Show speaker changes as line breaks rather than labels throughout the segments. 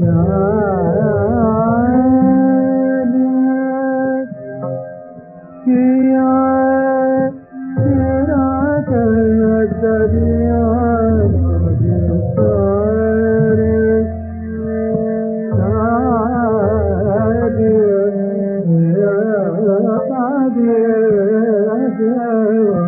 प्यार किया तेरा नज़रिया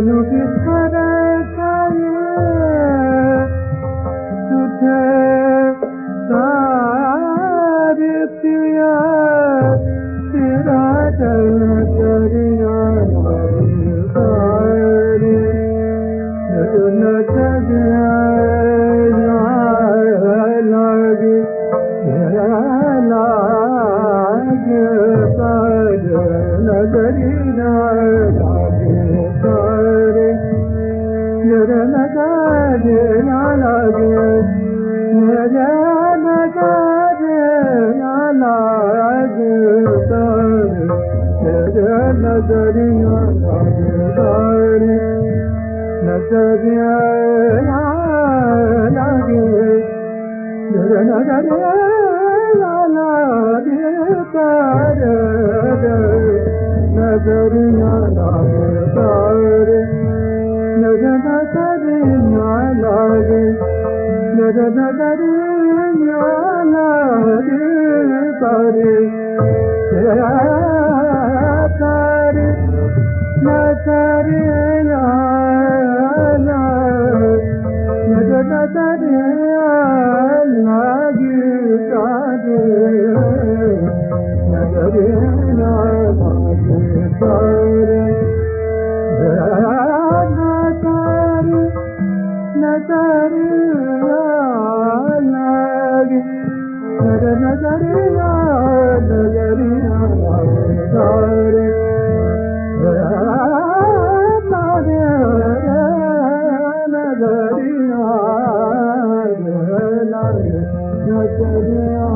look at नजरिया नजरिया लागे नजरिया लागे नजरिया लागे नजरिया